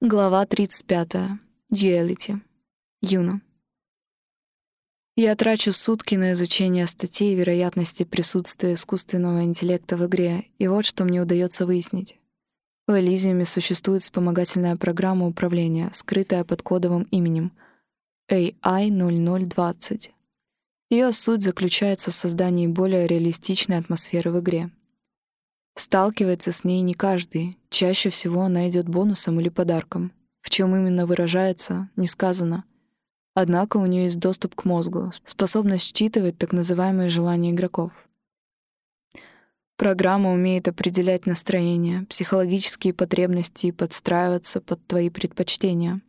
Глава 35. Duality. Юна. Я трачу сутки на изучение статей вероятности присутствия искусственного интеллекта в игре, и вот что мне удается выяснить. В Элизиуме существует вспомогательная программа управления, скрытая под кодовым именем AI0020. Ее суть заключается в создании более реалистичной атмосферы в игре — Сталкивается с ней не каждый, чаще всего она идет бонусом или подарком. В чем именно выражается, не сказано. Однако у нее есть доступ к мозгу, способность считывать так называемые желания игроков. Программа умеет определять настроение, психологические потребности и подстраиваться под твои предпочтения.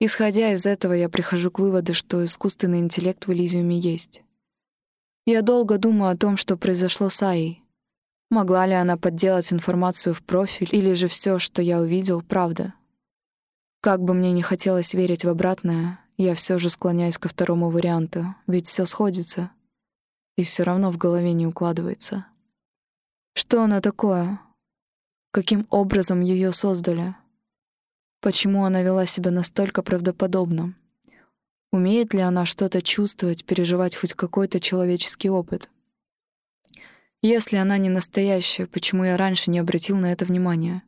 Исходя из этого, я прихожу к выводу, что искусственный интеллект в Элизиуме есть. Я долго думаю о том, что произошло с Аей, Могла ли она подделать информацию в профиль, или же все, что я увидел, правда? Как бы мне не хотелось верить в обратное, я все же склоняюсь ко второму варианту, ведь все сходится, и все равно в голове не укладывается. Что она такое? Каким образом ее создали? Почему она вела себя настолько правдоподобно? Умеет ли она что-то чувствовать, переживать хоть какой-то человеческий опыт? Если она не настоящая, почему я раньше не обратил на это внимания?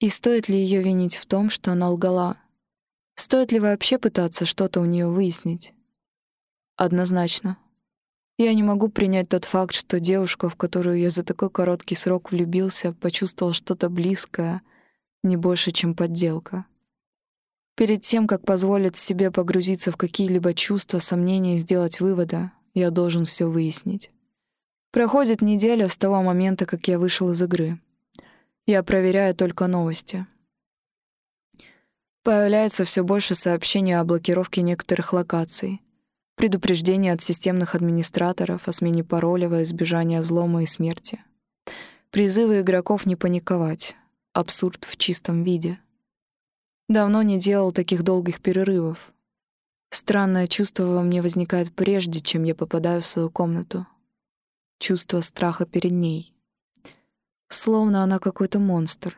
И стоит ли ее винить в том, что она лгала? Стоит ли вообще пытаться что-то у нее выяснить? Однозначно. Я не могу принять тот факт, что девушка, в которую я за такой короткий срок влюбился, почувствовал что-то близкое, не больше, чем подделка. Перед тем, как позволить себе погрузиться в какие-либо чувства, сомнения и сделать выводы, я должен все выяснить. Проходит неделя с того момента, как я вышел из игры. Я проверяю только новости. Появляется все больше сообщений о блокировке некоторых локаций, предупреждения от системных администраторов о смене пароля во избежание взлома и смерти. Призывы игроков не паниковать. Абсурд в чистом виде. Давно не делал таких долгих перерывов. Странное чувство во мне возникает прежде, чем я попадаю в свою комнату чувство страха перед ней. Словно она какой-то монстр,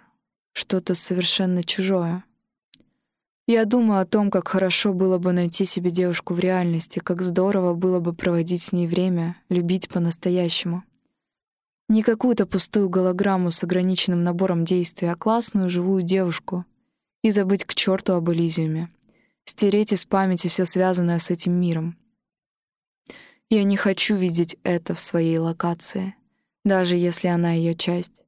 что-то совершенно чужое. Я думаю о том, как хорошо было бы найти себе девушку в реальности, как здорово было бы проводить с ней время, любить по-настоящему. Не какую-то пустую голограмму с ограниченным набором действий, а классную живую девушку. И забыть к черту об Элизиуме. Стереть из памяти все связанное с этим миром. Я не хочу видеть это в своей локации, даже если она ее часть.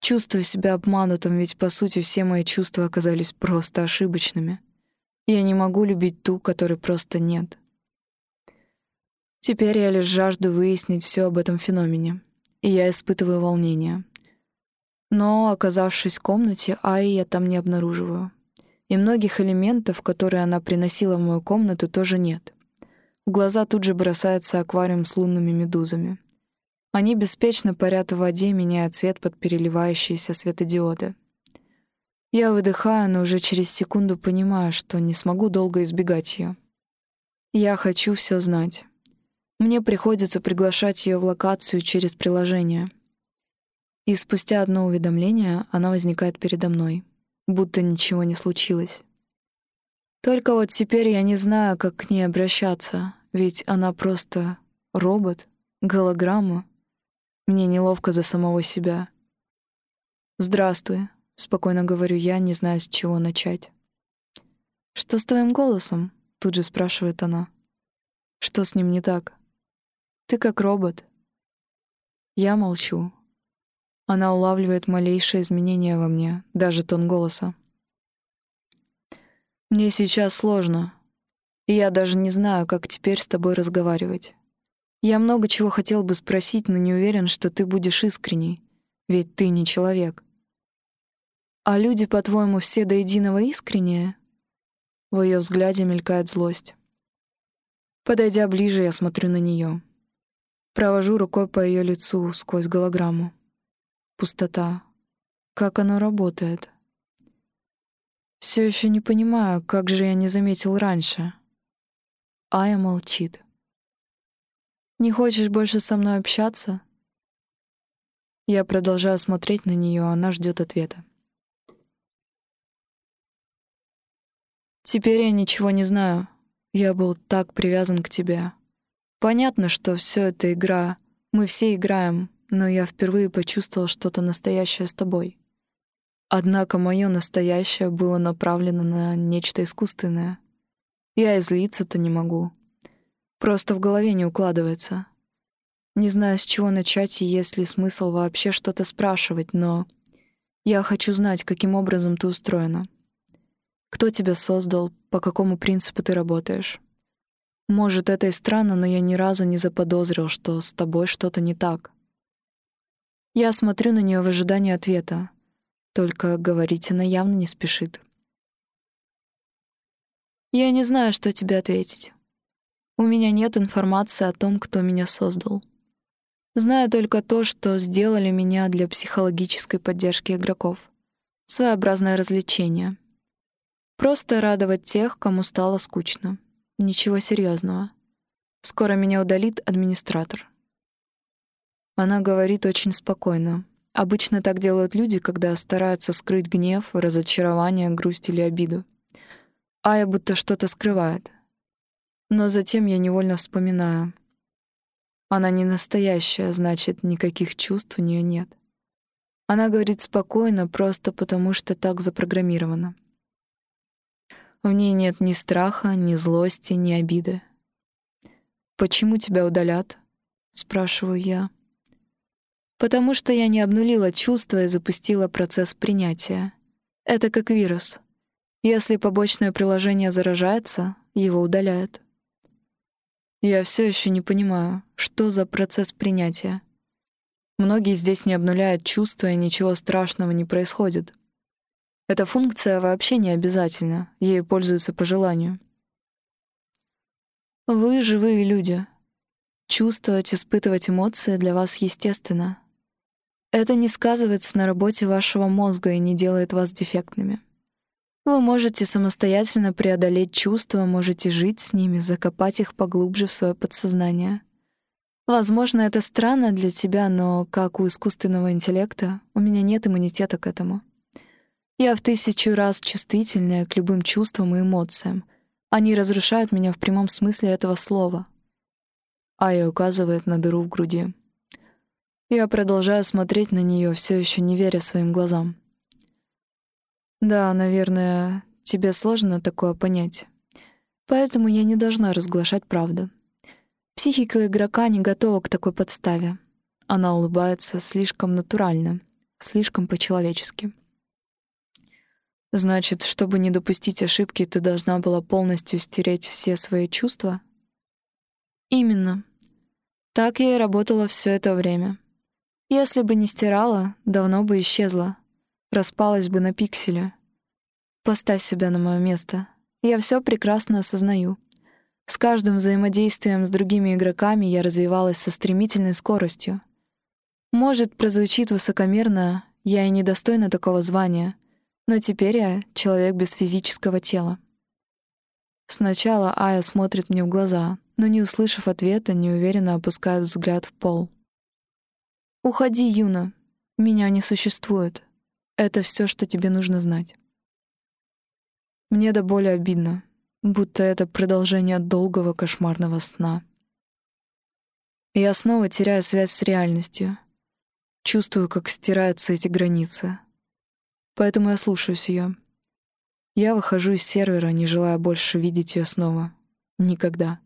Чувствую себя обманутым, ведь, по сути, все мои чувства оказались просто ошибочными. Я не могу любить ту, которой просто нет. Теперь я лишь жажду выяснить все об этом феномене, и я испытываю волнение. Но, оказавшись в комнате, Аи я там не обнаруживаю. И многих элементов, которые она приносила в мою комнату, тоже нет. В глаза тут же бросается аквариум с лунными медузами. Они беспечно парят в воде, меняя цвет под переливающиеся светодиоды. Я выдыхаю, но уже через секунду понимаю, что не смогу долго избегать ее. Я хочу все знать. Мне приходится приглашать ее в локацию через приложение. И спустя одно уведомление она возникает передо мной, будто ничего не случилось. Только вот теперь я не знаю, как к ней обращаться, ведь она просто робот, голограмма. Мне неловко за самого себя. «Здравствуй», — спокойно говорю я, не зная, с чего начать. «Что с твоим голосом?» — тут же спрашивает она. «Что с ним не так?» «Ты как робот». Я молчу. Она улавливает малейшие изменения во мне, даже тон голоса. Мне сейчас сложно. Я даже не знаю, как теперь с тобой разговаривать. Я много чего хотел бы спросить, но не уверен, что ты будешь искренней, ведь ты не человек. А люди, по-твоему, все до единого искренние? В ее взгляде мелькает злость. Подойдя ближе, я смотрю на нее. Провожу рукой по ее лицу сквозь голограмму. Пустота. Как оно работает? Все еще не понимаю, как же я не заметил раньше. Ая молчит. «Не хочешь больше со мной общаться?» Я продолжаю смотреть на нее, она ждет ответа. Теперь я ничего не знаю. Я был так привязан к тебе. Понятно, что все это игра. Мы все играем, но я впервые почувствовал что-то настоящее с тобой. Однако мое настоящее было направлено на нечто искусственное. Я излиться-то не могу. Просто в голове не укладывается. Не знаю, с чего начать и есть ли смысл вообще что-то спрашивать, но я хочу знать, каким образом ты устроена. Кто тебя создал, по какому принципу ты работаешь. Может, это и странно, но я ни разу не заподозрил, что с тобой что-то не так. Я смотрю на нее в ожидании ответа, только говорить она явно не спешит. Я не знаю, что тебе ответить. У меня нет информации о том, кто меня создал. Знаю только то, что сделали меня для психологической поддержки игроков. Своеобразное развлечение. Просто радовать тех, кому стало скучно. Ничего серьезного. Скоро меня удалит администратор. Она говорит очень спокойно. Обычно так делают люди, когда стараются скрыть гнев, разочарование, грусть или обиду. Ая будто что-то скрывает. Но затем я невольно вспоминаю — она не настоящая, значит, никаких чувств у нее нет. Она говорит спокойно, просто потому что так запрограммировано. В ней нет ни страха, ни злости, ни обиды. «Почему тебя удалят?» — спрашиваю я. «Потому что я не обнулила чувства и запустила процесс принятия. Это как вирус. Если побочное приложение заражается, его удаляют. Я все еще не понимаю, что за процесс принятия. Многие здесь не обнуляют чувства, и ничего страшного не происходит. Эта функция вообще не обязательна, ею пользуются по желанию. Вы живые люди. Чувствовать, испытывать эмоции для вас естественно. Это не сказывается на работе вашего мозга и не делает вас дефектными. Вы можете самостоятельно преодолеть чувства, можете жить с ними, закопать их поглубже в свое подсознание. Возможно, это странно для тебя, но, как у искусственного интеллекта, у меня нет иммунитета к этому. Я в тысячу раз чувствительная к любым чувствам и эмоциям. Они разрушают меня в прямом смысле этого слова. Ая указывает на дыру в груди. Я продолжаю смотреть на нее, все еще не веря своим глазам. Да, наверное, тебе сложно такое понять. Поэтому я не должна разглашать правду. Психика игрока не готова к такой подставе. Она улыбается слишком натурально, слишком по-человечески. Значит, чтобы не допустить ошибки, ты должна была полностью стереть все свои чувства? Именно. Так я и работала все это время. Если бы не стирала, давно бы исчезла распалась бы на пикселе. Поставь себя на мое место. Я все прекрасно осознаю. С каждым взаимодействием с другими игроками я развивалась со стремительной скоростью. Может, прозвучит высокомерно, я и недостойна такого звания, но теперь я человек без физического тела. Сначала Ая смотрит мне в глаза, но, не услышав ответа, неуверенно опускает взгляд в пол. «Уходи, Юна. Меня не существует. Это все, что тебе нужно знать. Мне до боли обидно, будто это продолжение долгого кошмарного сна. Я снова теряю связь с реальностью. Чувствую, как стираются эти границы. Поэтому я слушаюсь ее. Я выхожу из сервера, не желая больше видеть ее снова. Никогда.